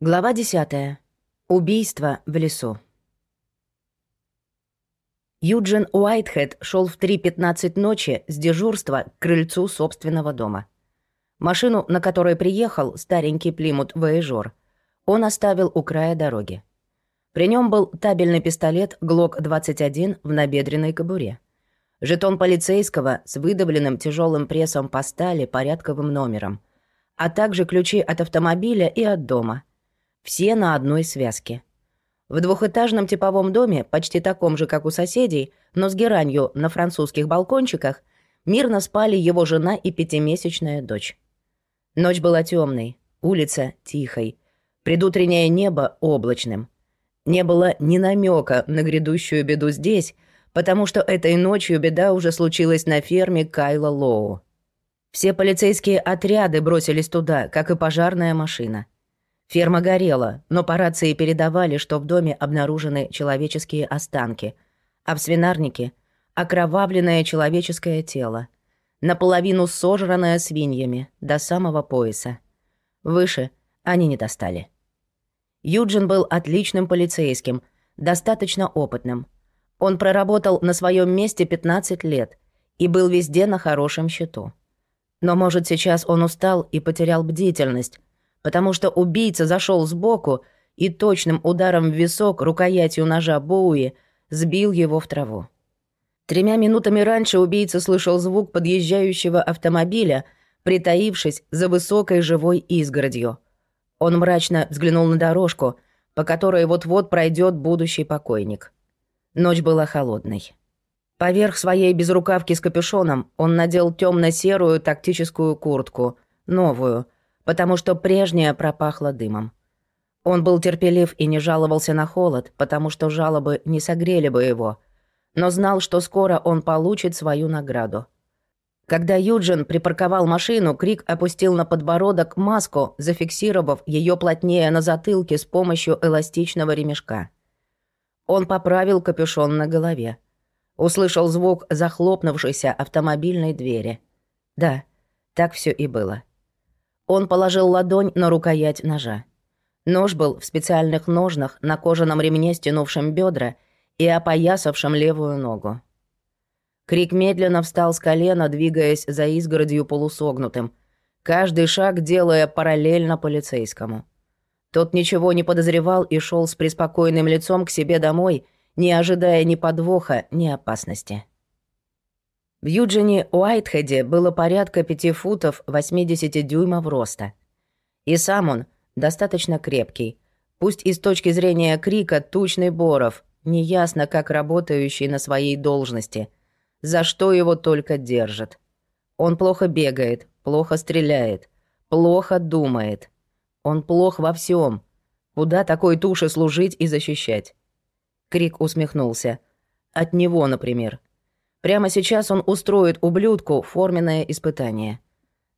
Глава 10. Убийство в лесу. Юджин Уайтхед шел в 3.15 ночи с дежурства к крыльцу собственного дома. Машину, на которой приехал старенький Плимут Вояжор, он оставил у края дороги. При нем был табельный пистолет ГЛОК-21 в набедренной кобуре. Жетон полицейского с выдавленным тяжелым прессом по стали порядковым номером, а также ключи от автомобиля и от дома – все на одной связке. В двухэтажном типовом доме, почти таком же, как у соседей, но с геранью на французских балкончиках, мирно спали его жена и пятимесячная дочь. Ночь была темной, улица тихой, предутреннее небо облачным. Не было ни намека на грядущую беду здесь, потому что этой ночью беда уже случилась на ферме Кайла Лоу. Все полицейские отряды бросились туда, как и пожарная машина – Ферма горела, но по рации передавали, что в доме обнаружены человеческие останки, а в свинарнике — окровавленное человеческое тело, наполовину сожранное свиньями до самого пояса. Выше они не достали. Юджин был отличным полицейским, достаточно опытным. Он проработал на своем месте 15 лет и был везде на хорошем счету. Но, может, сейчас он устал и потерял бдительность, потому что убийца зашел сбоку и точным ударом в висок рукоятью ножа Боуи сбил его в траву. Тремя минутами раньше убийца слышал звук подъезжающего автомобиля, притаившись за высокой живой изгородью. Он мрачно взглянул на дорожку, по которой вот-вот пройдет будущий покойник. Ночь была холодной. Поверх своей безрукавки с капюшоном он надел темно-серую тактическую куртку, новую — потому что прежняя пропахла дымом. Он был терпелив и не жаловался на холод, потому что жалобы не согрели бы его, но знал, что скоро он получит свою награду. Когда Юджин припарковал машину, Крик опустил на подбородок маску, зафиксировав ее плотнее на затылке с помощью эластичного ремешка. Он поправил капюшон на голове. Услышал звук захлопнувшейся автомобильной двери. Да, так все и было. Он положил ладонь на рукоять ножа. Нож был в специальных ножнах на кожаном ремне, стянувшем бедра и опоясавшем левую ногу. Крик медленно встал с колена, двигаясь за изгородью полусогнутым, каждый шаг делая параллельно полицейскому. Тот ничего не подозревал и шел с преспокойным лицом к себе домой, не ожидая ни подвоха, ни опасности. В Юджине Уайтхеде было порядка пяти футов 80 дюймов роста. И сам он достаточно крепкий, пусть и с точки зрения крика тучный Боров, неясно как работающий на своей должности, за что его только держат. Он плохо бегает, плохо стреляет, плохо думает. Он плох во всем. Куда такой туши служить и защищать? Крик усмехнулся. От него, например. Прямо сейчас он устроит ублюдку форменное испытание.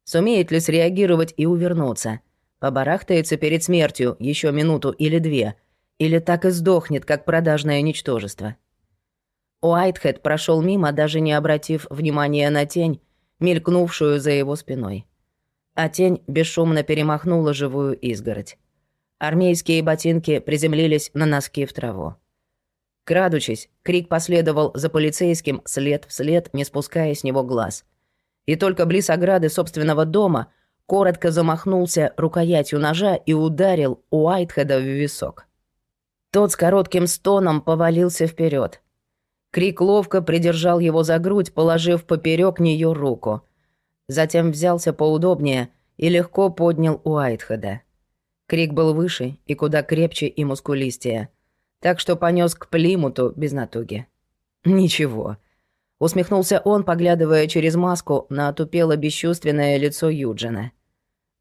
Сумеет ли среагировать и увернуться? Побарахтается перед смертью еще минуту или две, или так и сдохнет, как продажное ничтожество. Уайтхед прошел мимо, даже не обратив внимания на тень, мелькнувшую за его спиной. А тень бесшумно перемахнула живую изгородь. Армейские ботинки приземлились на носки в траву. Крадучись, крик последовал за полицейским след в след, не спуская с него глаз. И только близ ограды собственного дома коротко замахнулся рукоятью ножа и ударил Уайтхеда в висок. Тот с коротким стоном повалился вперед. Крик ловко придержал его за грудь, положив поперек нее руку. Затем взялся поудобнее и легко поднял Уайтхеда. Крик был выше и куда крепче и мускулистее – так что понес к Плимуту без натуги. «Ничего», — усмехнулся он, поглядывая через маску на отупело бесчувственное лицо Юджина.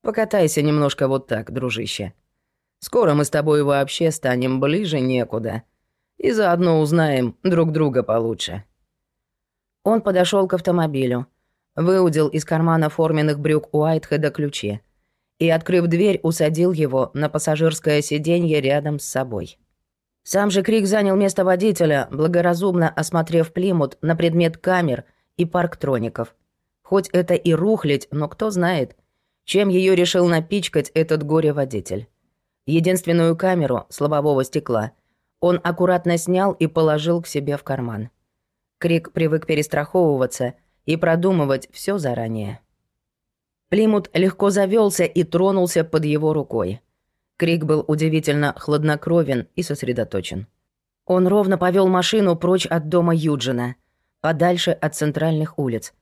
«Покатайся немножко вот так, дружище. Скоро мы с тобой вообще станем ближе некуда, и заодно узнаем друг друга получше». Он подошел к автомобилю, выудил из кармана форменных брюк Уайтхеда ключи и, открыв дверь, усадил его на пассажирское сиденье рядом с собой. Сам же Крик занял место водителя, благоразумно осмотрев Плимут на предмет камер и парктроников. Хоть это и рухлить, но кто знает, чем ее решил напичкать этот горе-водитель. Единственную камеру с лобового стекла он аккуратно снял и положил к себе в карман. Крик привык перестраховываться и продумывать все заранее. Плимут легко завелся и тронулся под его рукой. Крик был удивительно хладнокровен и сосредоточен. Он ровно повел машину прочь от дома Юджина, подальше от центральных улиц,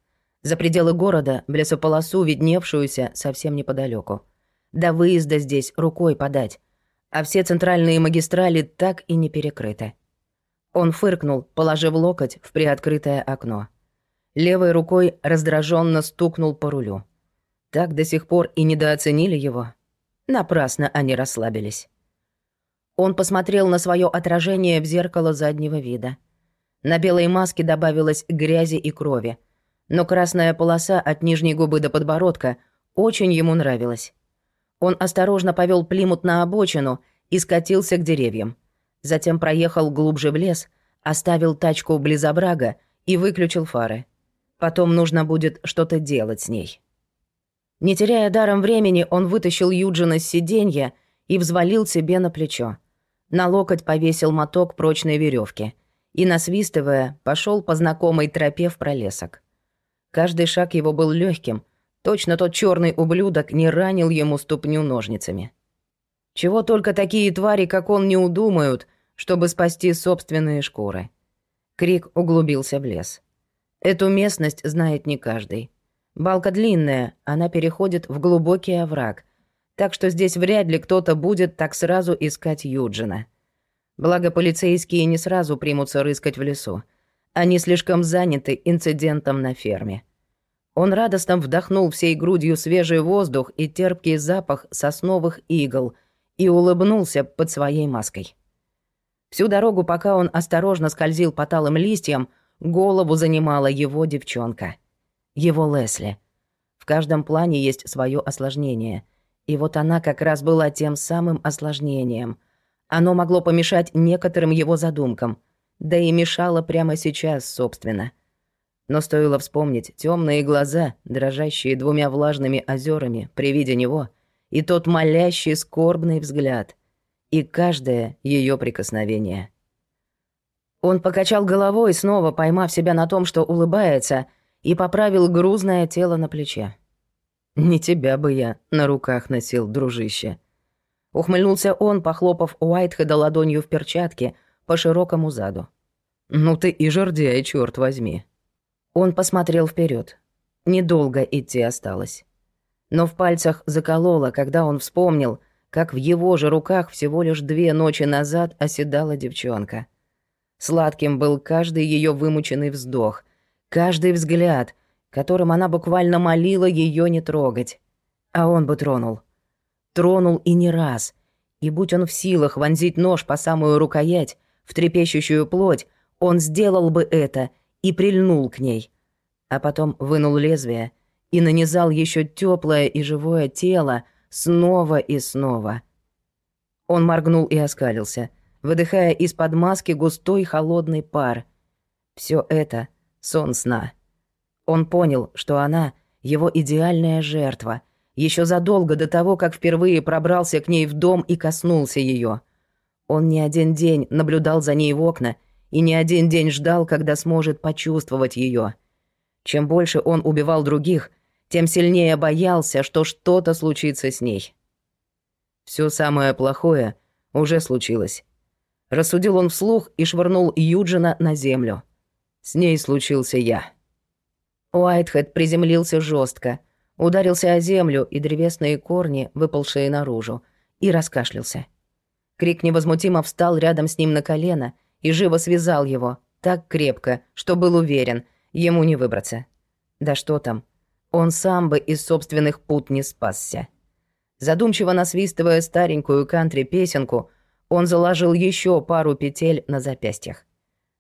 за пределы города, в лесополосу, видневшуюся совсем неподалеку. До выезда здесь рукой подать, а все центральные магистрали так и не перекрыты. Он фыркнул, положив локоть в приоткрытое окно. Левой рукой раздраженно стукнул по рулю. Так до сих пор и недооценили его. Напрасно они расслабились. Он посмотрел на свое отражение в зеркало заднего вида. На белой маске добавилось грязи и крови, но красная полоса от нижней губы до подбородка очень ему нравилась. Он осторожно повел Плимут на обочину и скатился к деревьям. Затем проехал глубже в лес, оставил тачку близ оврага и выключил фары. Потом нужно будет что-то делать с ней. Не теряя даром времени, он вытащил Юджина с сиденья и взвалил себе на плечо. На локоть повесил моток прочной веревки и, насвистывая, пошел по знакомой тропе в пролесок. Каждый шаг его был легким, точно тот черный ублюдок не ранил ему ступню ножницами. Чего только такие твари, как он, не удумают, чтобы спасти собственные шкуры. Крик углубился в лес. Эту местность знает не каждый. Балка длинная, она переходит в глубокий овраг, так что здесь вряд ли кто-то будет так сразу искать Юджина. Благо, полицейские не сразу примутся рыскать в лесу. Они слишком заняты инцидентом на ферме. Он радостно вдохнул всей грудью свежий воздух и терпкий запах сосновых игл и улыбнулся под своей маской. Всю дорогу, пока он осторожно скользил по талым листьям, голову занимала его девчонка — его Лесли. В каждом плане есть свое осложнение. И вот она как раз была тем самым осложнением. Оно могло помешать некоторым его задумкам, да и мешало прямо сейчас, собственно. Но стоило вспомнить темные глаза, дрожащие двумя влажными озерами при виде него, и тот молящий скорбный взгляд, и каждое ее прикосновение. Он покачал головой, снова поймав себя на том, что улыбается — и поправил грузное тело на плече. «Не тебя бы я на руках носил, дружище». Ухмыльнулся он, похлопав Уайтхеда ладонью в перчатке по широкому заду. «Ну ты и жердяй, черт возьми». Он посмотрел вперед. Недолго идти осталось. Но в пальцах закололо, когда он вспомнил, как в его же руках всего лишь две ночи назад оседала девчонка. Сладким был каждый ее вымученный вздох, Каждый взгляд, которым она буквально молила ее не трогать. А он бы тронул. Тронул и не раз. И будь он в силах вонзить нож по самую рукоять, в трепещущую плоть, он сделал бы это и прильнул к ней. А потом вынул лезвие и нанизал еще теплое и живое тело снова и снова. Он моргнул и оскалился, выдыхая из-под маски густой холодный пар. Все это — сон сна. Он понял, что она — его идеальная жертва, еще задолго до того, как впервые пробрался к ней в дом и коснулся ее. Он не один день наблюдал за ней в окна и не один день ждал, когда сможет почувствовать ее. Чем больше он убивал других, тем сильнее боялся, что что-то случится с ней. Все самое плохое уже случилось. Рассудил он вслух и швырнул Юджина на землю. С ней случился я». Уайтхед приземлился жестко, ударился о землю и древесные корни, выползшие наружу, и раскашлялся. Крик невозмутимо встал рядом с ним на колено и живо связал его, так крепко, что был уверен, ему не выбраться. Да что там, он сам бы из собственных пут не спасся. Задумчиво насвистывая старенькую кантри-песенку, он заложил еще пару петель на запястьях.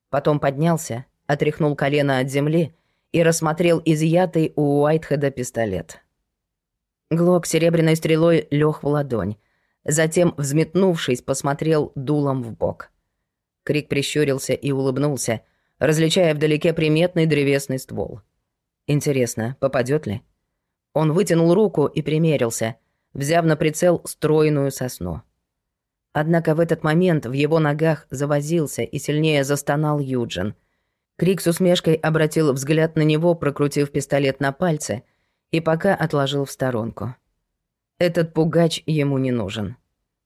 Потом поднялся, отряхнул колено от земли и рассмотрел изъятый у Уайтхеда пистолет. Глок серебряной стрелой лег в ладонь, затем, взметнувшись, посмотрел дулом в бок. Крик прищурился и улыбнулся, различая вдалеке приметный древесный ствол. Интересно, попадет ли? Он вытянул руку и примерился, взяв на прицел стройную сосну. Однако в этот момент в его ногах завозился и сильнее застонал Юджин. Крик с усмешкой обратил взгляд на него, прокрутив пистолет на пальце, и пока отложил в сторонку. Этот пугач ему не нужен.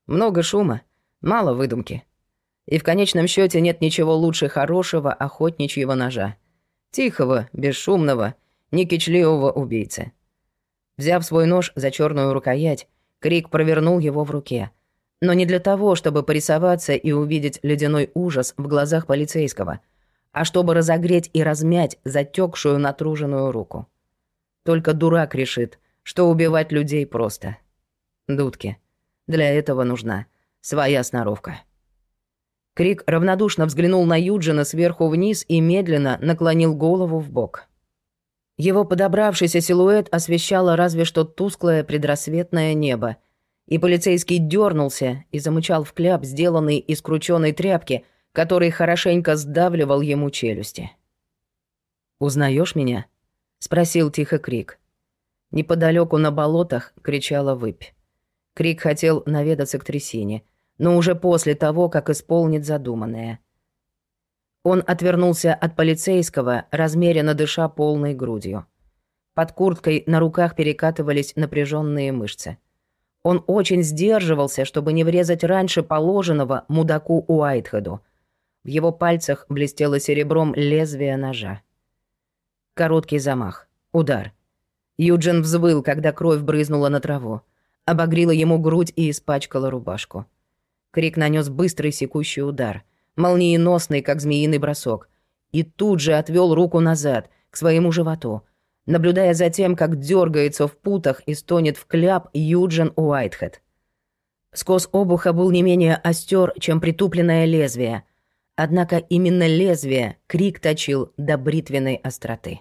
Много шума, мало выдумки. И в конечном счете нет ничего лучше хорошего охотничьего ножа. Тихого, бесшумного, некичливого убийцы. Взяв свой нож за черную рукоять, Крик провернул его в руке. Но не для того, чтобы порисоваться и увидеть ледяной ужас в глазах полицейского, а чтобы разогреть и размять затекшую натруженную руку. Только дурак решит, что убивать людей просто. Дудки. Для этого нужна своя сноровка. Крик равнодушно взглянул на Юджина сверху вниз и медленно наклонил голову в бок. Его подобравшийся силуэт освещало разве что тусклое предрассветное небо, и полицейский дернулся и замычал в кляп, сделанный из крученной тряпки, который хорошенько сдавливал ему челюсти. Узнаешь меня?» — спросил тихо Крик. Неподалеку на болотах кричала выпь. Крик хотел наведаться к трясине, но уже после того, как исполнит задуманное. Он отвернулся от полицейского, размеренно дыша полной грудью. Под курткой на руках перекатывались напряженные мышцы. Он очень сдерживался, чтобы не врезать раньше положенного мудаку Уайтхеду. В его пальцах блестело серебром лезвие ножа. Короткий замах. Удар. Юджин взвыл, когда кровь брызнула на траву обогрила ему грудь и испачкала рубашку. Крик нанес быстрый секущий удар, молниеносный, как змеиный бросок, и тут же отвел руку назад, к своему животу, наблюдая за тем, как дергается в путах и стонет в кляп Юджин Уайтхед. Скос обуха был не менее остер, чем притупленное лезвие, однако именно лезвие крик точил до бритвенной остроты.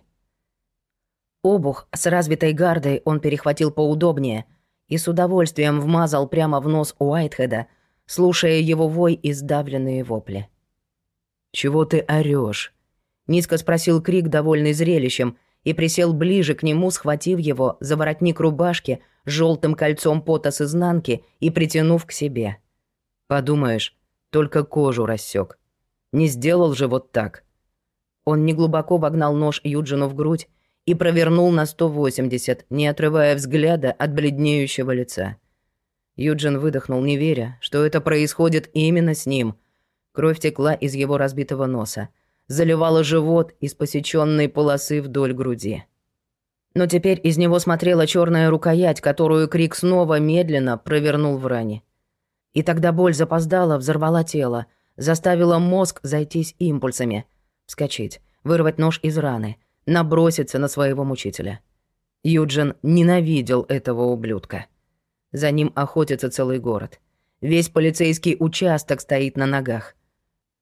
Обух с развитой гардой он перехватил поудобнее — и с удовольствием вмазал прямо в нос Уайтхеда, слушая его вой и сдавленные вопли. «Чего ты орёшь?» — низко спросил Крик, довольный зрелищем, и присел ближе к нему, схватив его за воротник рубашки желтым кольцом пота с изнанки и притянув к себе. «Подумаешь, только кожу рассек. Не сделал же вот так». Он неглубоко вогнал нож Юджину в грудь и провернул на 180, не отрывая взгляда от бледнеющего лица. Юджин выдохнул, не веря, что это происходит именно с ним. Кровь текла из его разбитого носа, заливала живот из посеченной полосы вдоль груди. Но теперь из него смотрела черная рукоять, которую Крик снова медленно провернул в ране. И тогда боль запоздала, взорвала тело, заставила мозг зайтись импульсами, вскочить, вырвать нож из раны — наброситься на своего мучителя. Юджин ненавидел этого ублюдка. За ним охотится целый город. Весь полицейский участок стоит на ногах.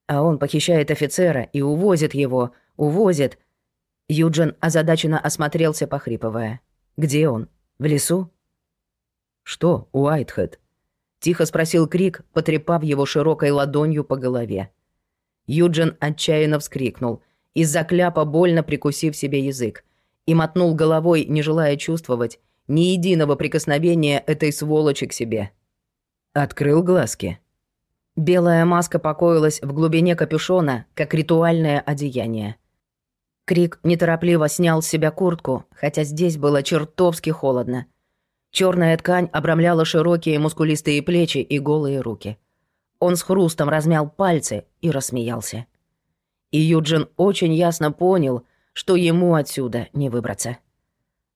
А он похищает офицера и увозит его, увозит. Юджин озадаченно осмотрелся, похрипывая. «Где он? В лесу?» «Что, Уайтхед?» — тихо спросил Крик, потрепав его широкой ладонью по голове. Юджин отчаянно вскрикнул — из-за кляпа больно прикусив себе язык, и мотнул головой, не желая чувствовать ни единого прикосновения этой сволочи к себе. Открыл глазки. Белая маска покоилась в глубине капюшона, как ритуальное одеяние. Крик неторопливо снял с себя куртку, хотя здесь было чертовски холодно. Черная ткань обрамляла широкие мускулистые плечи и голые руки. Он с хрустом размял пальцы и рассмеялся. И Юджин очень ясно понял, что ему отсюда не выбраться.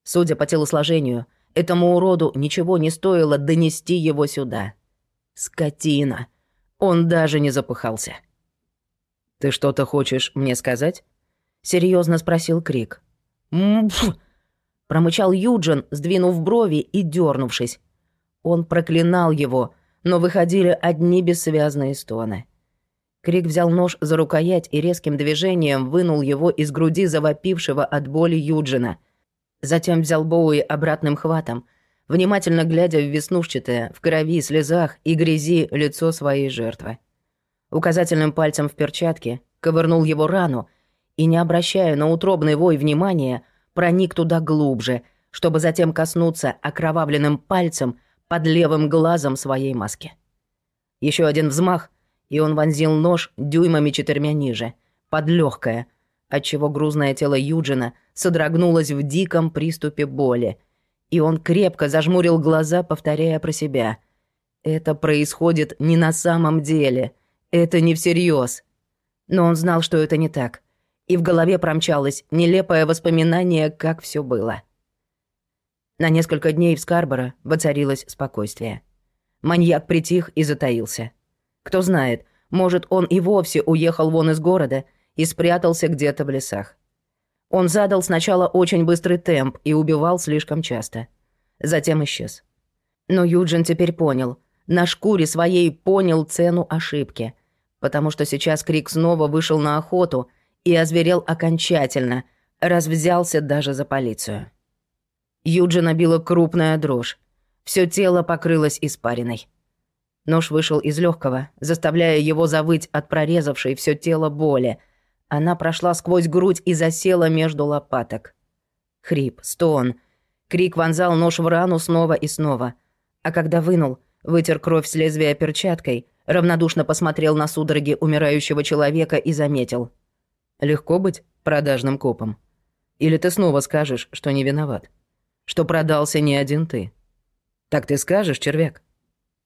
Судя по телосложению, этому уроду ничего не стоило донести его сюда. Скотина. Он даже не запыхался. «Ты что-то хочешь мне сказать?» — серьезно спросил Крик. «Мпф!» — промычал Юджин, сдвинув брови и дернувшись. Он проклинал его, но выходили одни бессвязные стоны. Крик взял нож за рукоять и резким движением вынул его из груди завопившего от боли Юджина. Затем взял Боуи обратным хватом, внимательно глядя в веснушчатое, в крови, слезах и грязи лицо своей жертвы. Указательным пальцем в перчатке ковырнул его рану и, не обращая на утробный вой внимания, проник туда глубже, чтобы затем коснуться окровавленным пальцем под левым глазом своей маски. Еще один взмах, и он вонзил нож дюймами четырьмя ниже, под легкое, отчего грузное тело Юджина содрогнулось в диком приступе боли, и он крепко зажмурил глаза, повторяя про себя. «Это происходит не на самом деле. Это не всерьез. Но он знал, что это не так. И в голове промчалось нелепое воспоминание, как все было. На несколько дней в Скарборо воцарилось спокойствие. Маньяк притих и затаился. Кто знает, может, он и вовсе уехал вон из города и спрятался где-то в лесах. Он задал сначала очень быстрый темп и убивал слишком часто. Затем исчез. Но Юджин теперь понял, на шкуре своей понял цену ошибки, потому что сейчас Крик снова вышел на охоту и озверел окончательно, раз взялся даже за полицию. Юджина била крупная дрожь. Все тело покрылось испариной. Нож вышел из легкого, заставляя его завыть от прорезавшей все тело боли – она прошла сквозь грудь и засела между лопаток. Хрип, стон. Крик вонзал нож в рану снова и снова. А когда вынул, вытер кровь с лезвия перчаткой, равнодушно посмотрел на судороги умирающего человека и заметил. «Легко быть продажным копом? Или ты снова скажешь, что не виноват? Что продался не один ты? Так ты скажешь, червяк?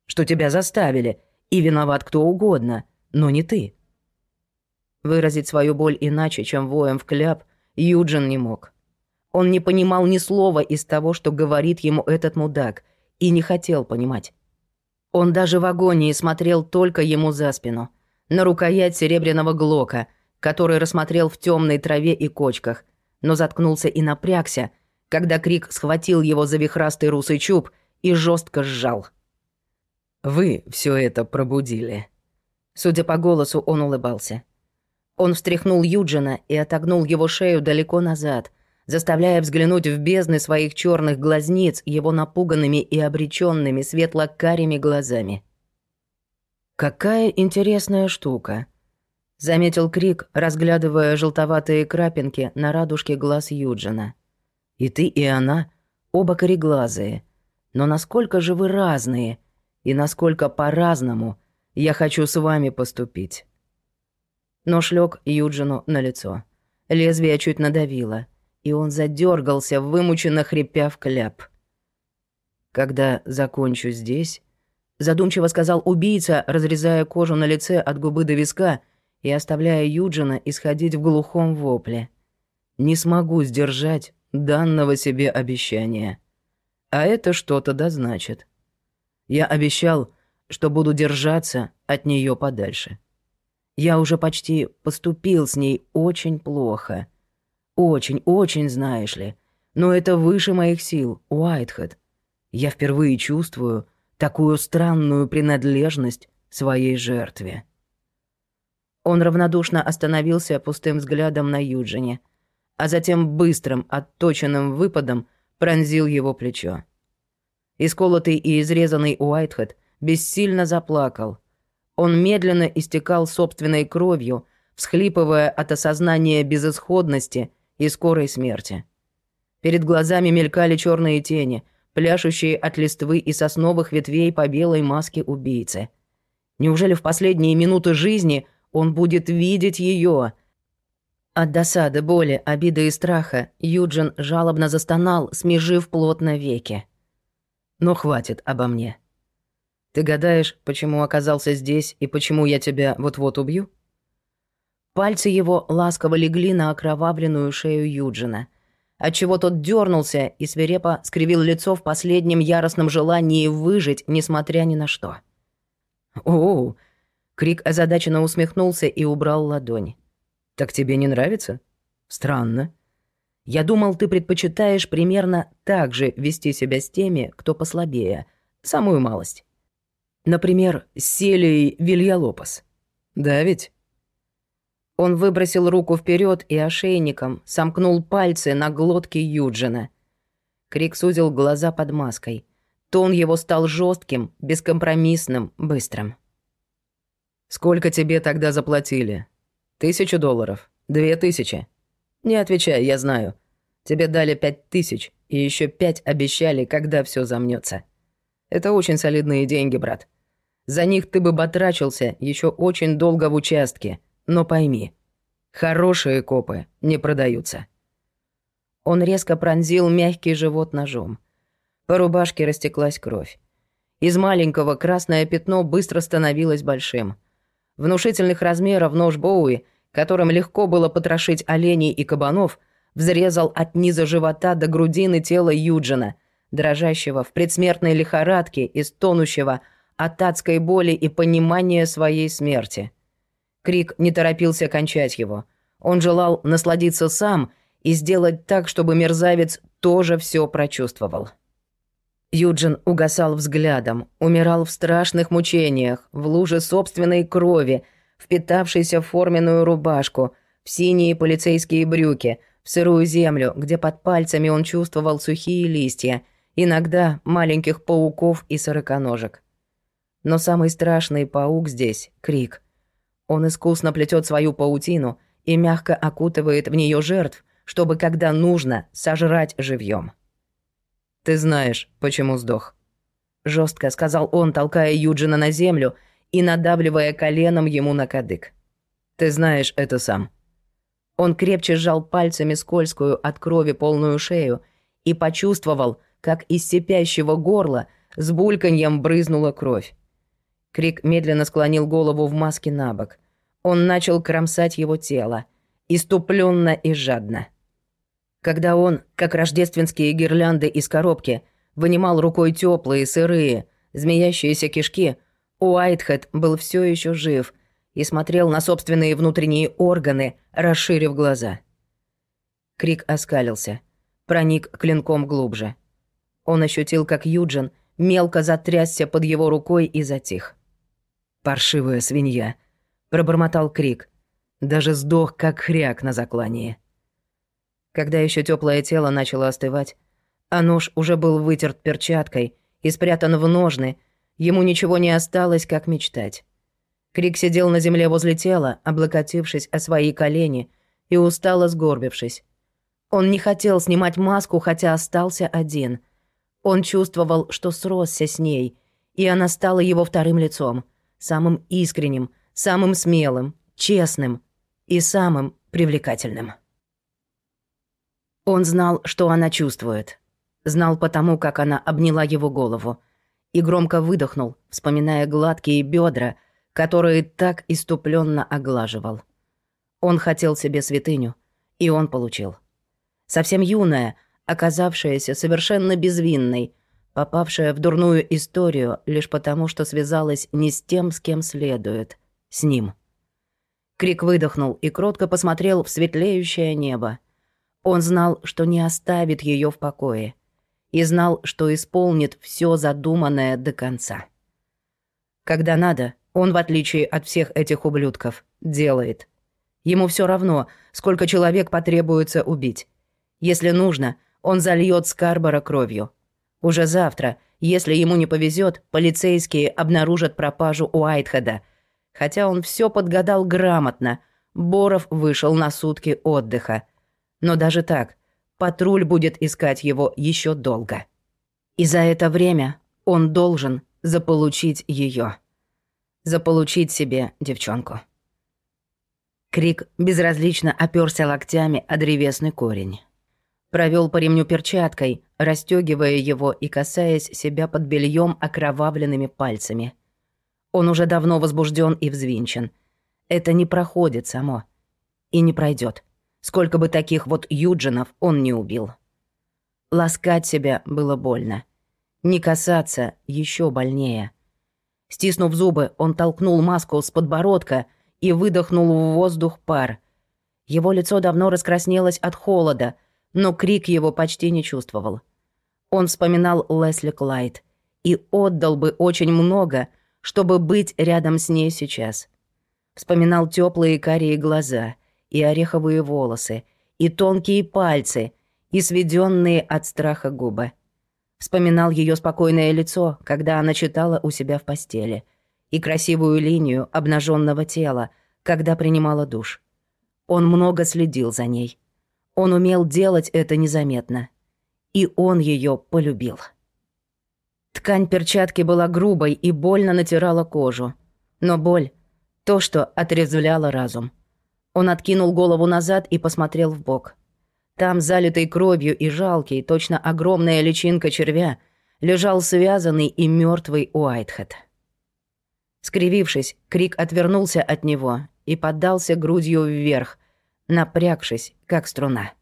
Что тебя заставили, и виноват кто угодно, но не ты?» Выразить свою боль иначе, чем воем в кляп, Юджин не мог. Он не понимал ни слова из того, что говорит ему этот мудак, и не хотел понимать. Он даже в агонии смотрел только ему за спину, на рукоять серебряного глока, который рассмотрел в темной траве и кочках, но заткнулся и напрягся, когда крик схватил его за вихрастый русый чуб и жестко сжал. «Вы все это пробудили». Судя по голосу, он улыбался. Он встряхнул Юджина и отогнул его шею далеко назад, заставляя взглянуть в бездны своих черных глазниц его напуганными и обреченными светло-карими глазами. «Какая интересная штука», — заметил Крик, разглядывая желтоватые крапинки на радужке глаз Юджина. «И ты, и она оба кореглазые. Но насколько же вы разные, и насколько по-разному я хочу с вами поступить». Нож лег Юджину на лицо. Лезвие чуть надавило, и он задергался, вымученно хрипя в кляп. «Когда закончу здесь», — задумчиво сказал убийца, разрезая кожу на лице от губы до виска и оставляя Юджина исходить в глухом вопле. «Не смогу сдержать данного себе обещания. А это что-то да значит. Я обещал, что буду держаться от нее подальше». Я уже почти поступил с ней очень плохо. Очень, очень, знаешь ли. Но это выше моих сил, Уайтхед. Я впервые чувствую такую странную принадлежность своей жертве. Он равнодушно остановился пустым взглядом на Юджине, а затем быстрым, отточенным выпадом пронзил его плечо. Исколотый и изрезанный Уайтхед бессильно заплакал — он медленно истекал собственной кровью, всхлипывая от осознания безысходности и скорой смерти. Перед глазами мелькали черные тени, пляшущие от листвы и сосновых ветвей по белой маске убийцы. Неужели в последние минуты жизни он будет видеть ее? От досады, боли, обиды и страха Юджин жалобно застонал, смежив плотно веки. «Но хватит обо мне», ты гадаешь, почему оказался здесь и почему я тебя вот-вот убью?» Пальцы его ласково легли на окровавленную шею Юджина, отчего тот дернулся и свирепо скривил лицо в последнем яростном желании выжить, несмотря ни на что. «О!» — Крик озадаченно усмехнулся и убрал ладонь. «Так тебе не нравится? Странно. Я думал, ты предпочитаешь примерно так же вести себя с теми, кто послабее, самую малость. Например, с Селией Вильялопос. Да ведь? Он выбросил руку вперед и ошейником сомкнул пальцы на глотке Юджина. Крик сузил глаза под маской. Тон его стал жестким, бескомпромиссным, быстрым. «Сколько тебе тогда заплатили? Тысячу долларов? Две тысячи?» «Не отвечай, я знаю. Тебе дали пять тысяч, и еще пять обещали, когда все замнется. Это очень солидные деньги, брат. За них ты бы батрачился еще очень долго в участке. Но пойми, хорошие копы не продаются. Он резко пронзил мягкий живот ножом. По рубашке растеклась кровь. Из маленького красное пятно быстро становилось большим. Внушительных размеров нож Боуи, которым легко было потрошить оленей и кабанов, взрезал от низа живота до грудины тело Юджина, дрожащего в предсмертной лихорадке и стонущего от адской боли и понимания своей смерти. Крик не торопился кончать его. Он желал насладиться сам и сделать так, чтобы мерзавец тоже все прочувствовал. Юджин угасал взглядом, умирал в страшных мучениях, в луже собственной крови, впитавшейся в форменную рубашку, в синие полицейские брюки, в сырую землю, где под пальцами он чувствовал сухие листья, иногда маленьких пауков и сороконожек. Но самый страшный паук здесь — крик. Он искусно плетет свою паутину и мягко окутывает в нее жертв, чтобы, когда нужно, сожрать живьем. «Ты знаешь, почему сдох», — жестко сказал он, толкая Юджина на землю и надавливая коленом ему на кадык. «Ты знаешь это сам». Он крепче сжал пальцами скользкую от крови полную шею и почувствовал, как из сипящего горла с бульканьем брызнула кровь. Крик медленно склонил голову в маске на бок. Он начал кромсать его тело, иступленно и жадно. Когда он, как рождественские гирлянды из коробки, вынимал рукой теплые, сырые, змеящиеся кишки, Уайтхед был все еще жив и смотрел на собственные внутренние органы, расширив глаза. Крик оскалился, проник клинком глубже. Он ощутил, как Юджин мелко затрясся под его рукой и затих. «Паршивая свинья», — пробормотал Крик. Даже сдох, как хряк на заклании. Когда еще теплое тело начало остывать, а нож уже был вытерт перчаткой и спрятан в ножны, ему ничего не осталось, как мечтать. Крик сидел на земле возле тела, облокотившись о свои колени и устало сгорбившись. Он не хотел снимать маску, хотя остался один. Он чувствовал, что сросся с ней, и она стала его вторым лицом, самым искренним, самым смелым, честным и самым привлекательным. Он знал, что она чувствует. Знал потому, как она обняла его голову. И громко выдохнул, вспоминая гладкие бедра, которые так иступленно оглаживал. Он хотел себе святыню, и он получил. Совсем юная, оказавшаяся совершенно безвинной, попавшая в дурную историю лишь потому, что связалась не с тем, с кем следует, с ним. Крик выдохнул и кротко посмотрел в светлеющее небо. Он знал, что не оставит ее в покое. И знал, что исполнит все задуманное до конца. Когда надо, он, в отличие от всех этих ублюдков, делает. Ему все равно, сколько человек потребуется убить. Если нужно, он зальет Скарбора кровью. Уже завтра, если ему не повезет, полицейские обнаружат пропажу у Айтхеда. Хотя он все подгадал грамотно. Боров вышел на сутки отдыха. Но даже так, патруль будет искать его еще долго. И за это время он должен заполучить ее, Заполучить себе девчонку. Крик безразлично оперся локтями о древесный корень. Провел по ремню перчаткой, расстегивая его и касаясь себя под бельем окровавленными пальцами. Он уже давно возбужден и взвинчен. Это не проходит само. И не пройдет сколько бы таких вот Юджинов он не убил. Ласкать себя было больно. Не касаться еще больнее. Стиснув зубы, он толкнул маску с подбородка и выдохнул в воздух пар. Его лицо давно раскраснелось от холода, но крик его почти не чувствовал. Он вспоминал Лесли Клайд и отдал бы очень много, чтобы быть рядом с ней сейчас. Вспоминал теплые карие глаза — и ореховые волосы, и тонкие пальцы, и сведенные от страха губы. Вспоминал ее спокойное лицо, когда она читала у себя в постели, и красивую линию обнаженного тела, когда принимала душ. Он много следил за ней. Он умел делать это незаметно. И он ее полюбил. Ткань перчатки была грубой и больно натирала кожу. Но боль — то, что отрезвляло разум. Он откинул голову назад и посмотрел в бок. Там, залитый кровью и жалкий, точно огромная личинка червя, лежал связанный и мертвый Уайтхед. Скривившись, Крик отвернулся от него и поддался грудью вверх, напрягшись, как струна.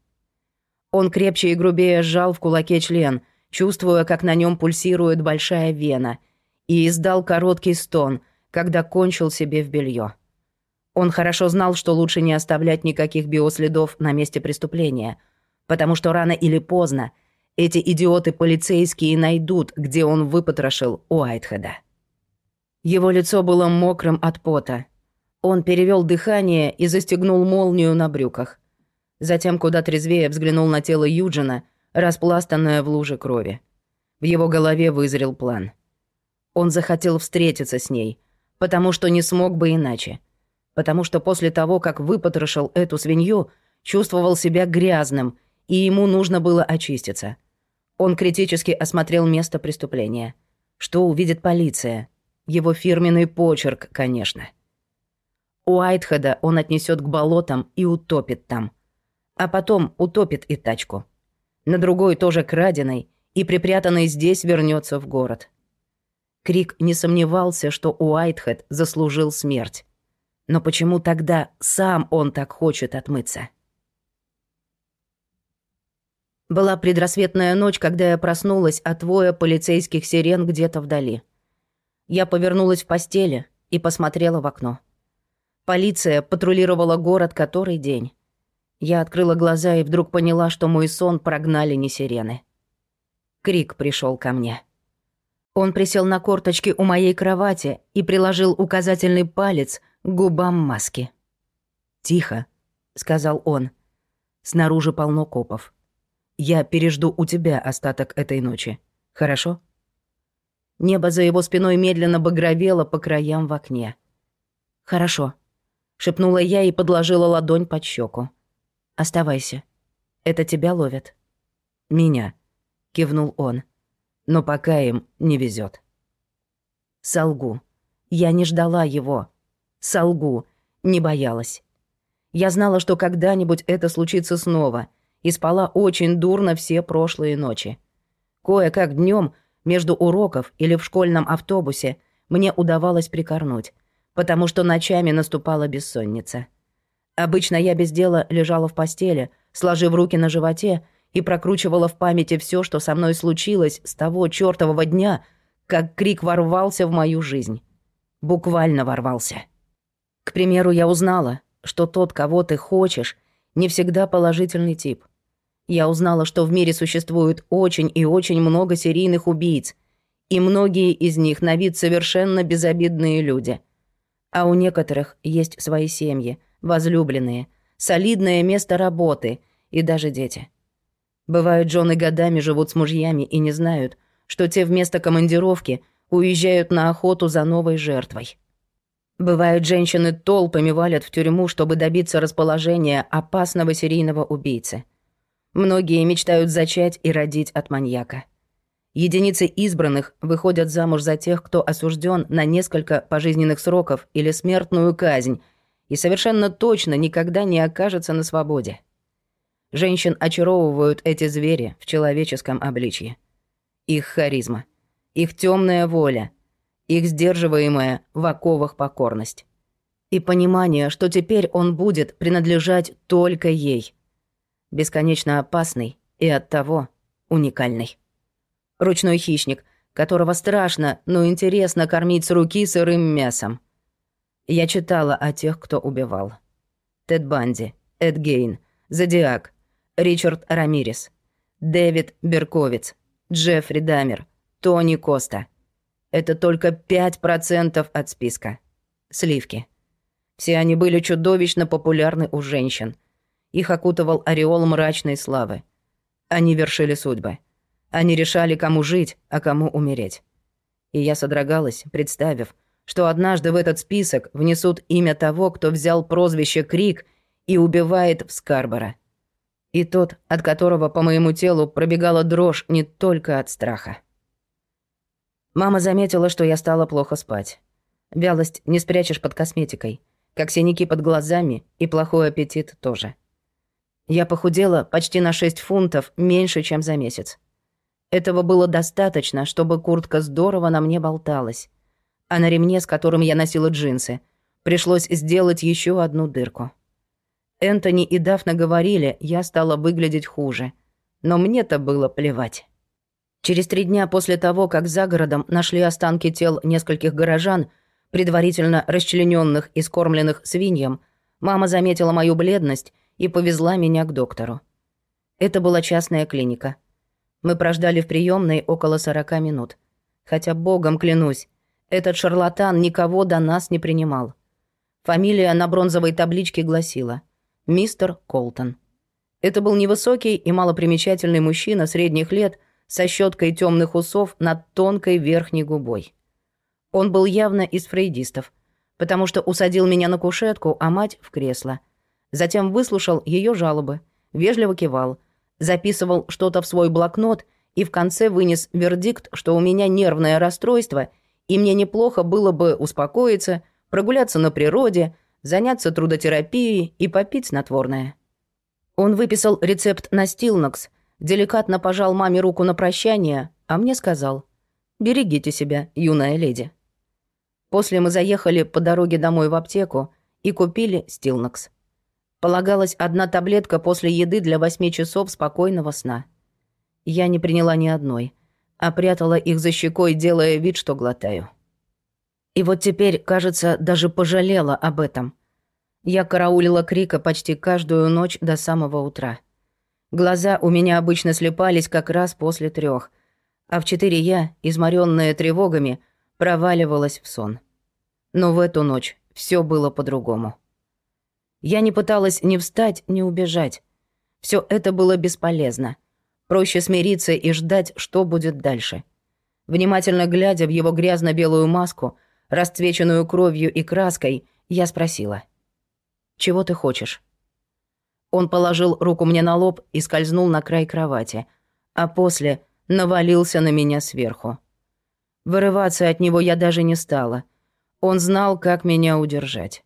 Он крепче и грубее сжал в кулаке член, чувствуя, как на нем пульсирует большая вена, и издал короткий стон, когда кончил себе в белье. Он хорошо знал, что лучше не оставлять никаких биоследов на месте преступления, потому что рано или поздно эти идиоты-полицейские найдут, где он выпотрошил Уайтхеда. Его лицо было мокрым от пота, он перевел дыхание и застегнул молнию на брюках. Затем куда трезвее взглянул на тело Юджина, распластанное в луже крови. В его голове вызрел план. Он захотел встретиться с ней, потому что не смог бы иначе. Потому что после того, как выпотрошил эту свинью, чувствовал себя грязным, и ему нужно было очиститься. Он критически осмотрел место преступления. Что увидит полиция? Его фирменный почерк, конечно. Уайтхеда он отнесет к болотам и утопит там. А потом утопит и тачку. На другой тоже краденой и припрятанной здесь вернется в город. Крик не сомневался, что Уайтхед заслужил смерть. Но почему тогда сам он так хочет отмыться? Была предрассветная ночь, когда я проснулась от воя полицейских сирен где-то вдали. Я повернулась в постели и посмотрела в окно. Полиция патрулировала город который день. Я открыла глаза и вдруг поняла, что мой сон прогнали не сирены. Крик пришел ко мне. Он присел на корточки у моей кровати и приложил указательный палец губам маски. «Тихо», — сказал он. «Снаружи полно копов. Я пережду у тебя остаток этой ночи. Хорошо?» Небо за его спиной медленно багровело по краям в окне. «Хорошо», шепнула я и подложила ладонь под щеку. Оставайся. Это тебя ловят. Меня, кивнул он. Но пока им не везет. Солгу. Я не ждала его. Солгу. Не боялась. Я знала, что когда-нибудь это случится снова, и спала очень дурно все прошлые ночи. Кое-как днем между уроков или в школьном автобусе мне удавалось прикорнуть, потому что ночами наступала бессонница. Обычно я без дела лежала в постели, сложив руки на животе, и прокручивала в памяти все, что со мной случилось с того чертового дня, как крик ворвался в мою жизнь. Буквально ворвался. К примеру, я узнала, что тот, кого ты хочешь, не всегда положительный тип. Я узнала, что в мире существует очень и очень много серийных убийц, и многие из них на вид совершенно безобидные люди — а у некоторых есть свои семьи, возлюбленные, солидное место работы и даже дети. Бывают, жены годами живут с мужьями и не знают, что те вместо командировки уезжают на охоту за новой жертвой. Бывают, женщины толпами валят в тюрьму, чтобы добиться расположения опасного серийного убийцы. Многие мечтают зачать и родить от маньяка. Единицы избранных выходят замуж за тех, кто осужден на несколько пожизненных сроков или смертную казнь и совершенно точно никогда не окажется на свободе. Женщин очаровывают эти звери в человеческом обличье. Их харизма, их темная воля, их сдерживаемая в оковах покорность. И понимание, что теперь он будет принадлежать только ей. Бесконечно опасный и оттого уникальный. Ручной хищник, которого страшно, но интересно кормить с руки сырым мясом. Я читала о тех, кто убивал. Тед Банди, Эд Гейн, Зодиак, Ричард Рамирес, Дэвид Берковиц, Джеффри Дамер, Тони Коста. Это только 5% от списка. Сливки. Все они были чудовищно популярны у женщин. Их окутывал ореол мрачной славы. Они вершили судьбы. Они решали, кому жить, а кому умереть. И я содрогалась, представив, что однажды в этот список внесут имя того, кто взял прозвище Крик и убивает в Скарбора. И тот, от которого по моему телу пробегала дрожь не только от страха. Мама заметила, что я стала плохо спать. Вялость не спрячешь под косметикой, как синяки под глазами и плохой аппетит тоже. Я похудела почти на 6 фунтов меньше, чем за месяц. Этого было достаточно, чтобы куртка здорово на мне болталась. А на ремне, с которым я носила джинсы, пришлось сделать еще одну дырку. Энтони и Дафна говорили, я стала выглядеть хуже. Но мне-то было плевать. Через три дня после того, как за городом нашли останки тел нескольких горожан, предварительно расчлененных и скормленных свиньям, мама заметила мою бледность и повезла меня к доктору. Это была частная клиника. Мы прождали в приемной около 40 минут. Хотя, богом клянусь, этот шарлатан никого до нас не принимал. Фамилия на бронзовой табличке гласила «Мистер Колтон». Это был невысокий и малопримечательный мужчина средних лет со щеткой темных усов над тонкой верхней губой. Он был явно из фрейдистов, потому что усадил меня на кушетку, а мать — в кресло. Затем выслушал ее жалобы, вежливо кивал, записывал что-то в свой блокнот и в конце вынес вердикт, что у меня нервное расстройство, и мне неплохо было бы успокоиться — прогуляться на природе, заняться трудотерапией и попить снотворное. Он выписал рецепт на стилнокс, деликатно пожал маме руку на прощание, а мне сказал «Берегите себя, юная леди». После мы заехали по дороге домой в аптеку и купили стилнокс. Полагалась одна таблетка после еды для восьми часов спокойного сна. Я не приняла ни одной, а прятала их за щекой, делая вид, что глотаю. И вот теперь, кажется, даже пожалела об этом. Я караулила крика почти каждую ночь до самого утра. Глаза у меня обычно слепались как раз после трех, а в четыре я, изморенная тревогами, проваливалась в сон. Но в эту ночь все было по-другому. Я не пыталась ни встать, ни убежать. Все это было бесполезно. Проще смириться и ждать, что будет дальше. Внимательно глядя в его грязно-белую маску, расцвеченную кровью и краской, я спросила. «Чего ты хочешь?» Он положил руку мне на лоб и скользнул на край кровати, а после навалился на меня сверху. Вырываться от него я даже не стала. Он знал, как меня удержать.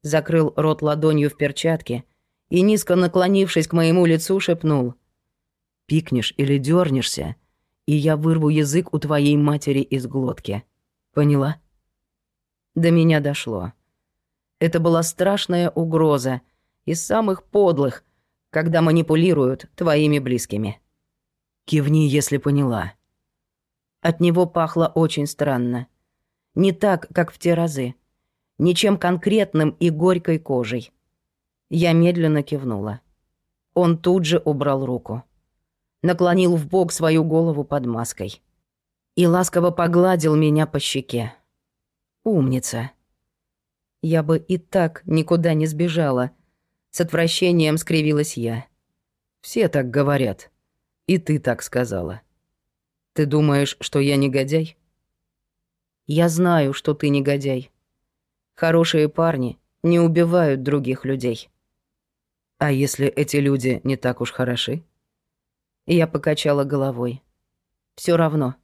Закрыл рот ладонью в перчатке и, низко наклонившись к моему лицу, шепнул. «Пикнешь или дернешься, и я вырву язык у твоей матери из глотки. Поняла?» До меня дошло. Это была страшная угроза из самых подлых, когда манипулируют твоими близкими. Кивни, если поняла. От него пахло очень странно. Не так, как в те разы. Ничем конкретным и горькой кожей. Я медленно кивнула. Он тут же убрал руку. Наклонил в бок свою голову под маской. И ласково погладил меня по щеке. Умница. Я бы и так никуда не сбежала. С отвращением скривилась я. Все так говорят. И ты так сказала. Ты думаешь, что я негодяй? Я знаю, что ты негодяй. Хорошие парни не убивают других людей. А если эти люди не так уж хороши? Я покачала головой. Все равно.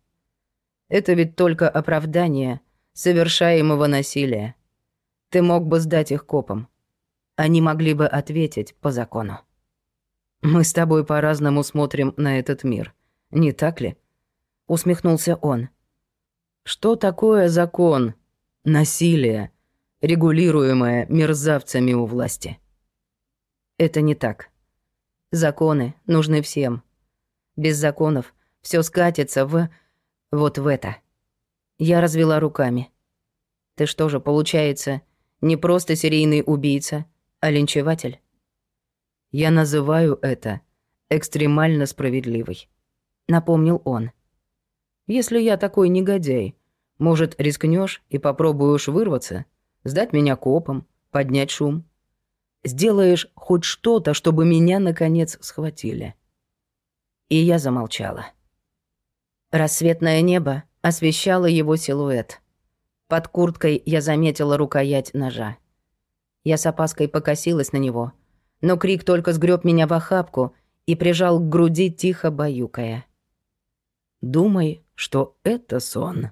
Это ведь только оправдание — совершаемого насилия. Ты мог бы сдать их копам. Они могли бы ответить по закону. Мы с тобой по-разному смотрим на этот мир, не так ли? Усмехнулся он. Что такое закон? Насилие, регулируемое мерзавцами у власти. Это не так. Законы нужны всем. Без законов все скатится в... вот в это. Я развела руками. Ты что же, получается, не просто серийный убийца, линчеватель? Я называю это экстремально справедливой, напомнил он. Если я такой негодяй, может, рискнешь и попробуешь вырваться, сдать меня копом, поднять шум? Сделаешь хоть что-то, чтобы меня, наконец, схватили. И я замолчала. Рассветное небо освещало его силуэт. Под курткой я заметила рукоять ножа. Я с опаской покосилась на него, но крик только сгреб меня в охапку и прижал к груди, тихо баюкая. Думай, что это сон».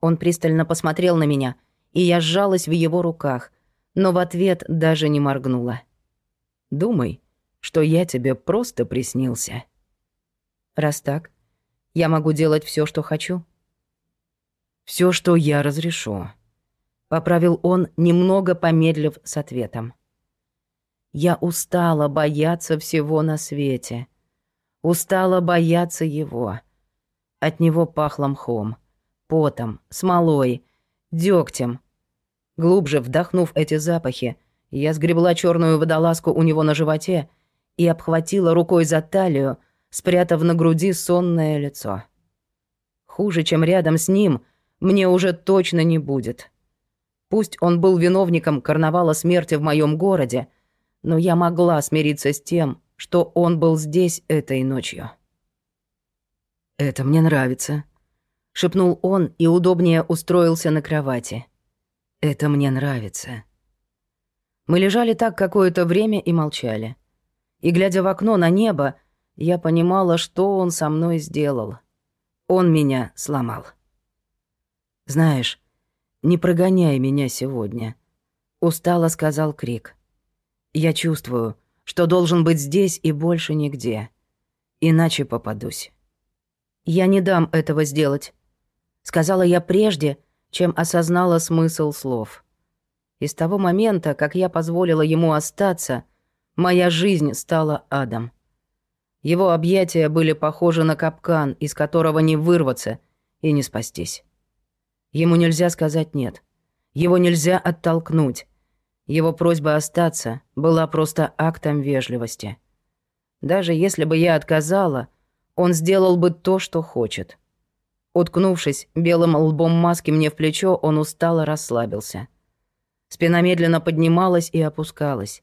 Он пристально посмотрел на меня, и я сжалась в его руках, но в ответ даже не моргнула. «Думай, что я тебе просто приснился». «Раз так, я могу делать все, что хочу?» Все, что я разрешу», — поправил он, немного помедлив с ответом. «Я устала бояться всего на свете. Устала бояться его. От него пахло мхом, потом, смолой, дегтем. Глубже вдохнув эти запахи, я сгребла черную водолазку у него на животе и обхватила рукой за талию, спрятав на груди сонное лицо. Хуже, чем рядом с ним, мне уже точно не будет. Пусть он был виновником карнавала смерти в моем городе, но я могла смириться с тем, что он был здесь этой ночью. «Это мне нравится», — шепнул он и удобнее устроился на кровати. «Это мне нравится». Мы лежали так какое-то время и молчали. И, глядя в окно на небо, я понимала, что он со мной сделал. Он меня сломал. «Знаешь, не прогоняй меня сегодня», — устало сказал Крик. «Я чувствую, что должен быть здесь и больше нигде. Иначе попадусь». «Я не дам этого сделать», — сказала я прежде, чем осознала смысл слов. И с того момента, как я позволила ему остаться, моя жизнь стала адом. Его объятия были похожи на капкан, из которого не вырваться и не спастись. Ему нельзя сказать «нет». Его нельзя оттолкнуть. Его просьба остаться была просто актом вежливости. Даже если бы я отказала, он сделал бы то, что хочет. Уткнувшись белым лбом маски мне в плечо, он устало расслабился. Спина медленно поднималась и опускалась.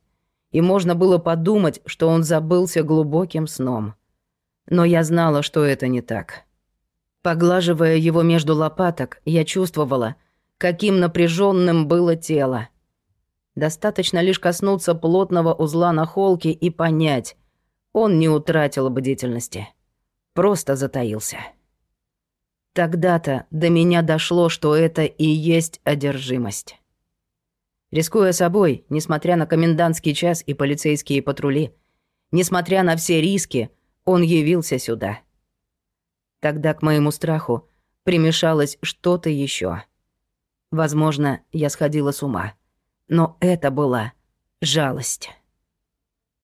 И можно было подумать, что он забылся глубоким сном. Но я знала, что это не так. Поглаживая его между лопаток, я чувствовала, каким напряженным было тело. Достаточно лишь коснуться плотного узла на холке и понять, он не утратил бдительности просто затаился. Тогда-то до меня дошло, что это и есть одержимость. Рискуя собой, несмотря на комендантский час и полицейские патрули, несмотря на все риски, он явился сюда. Тогда к моему страху примешалось что-то еще. Возможно, я сходила с ума. Но это была жалость.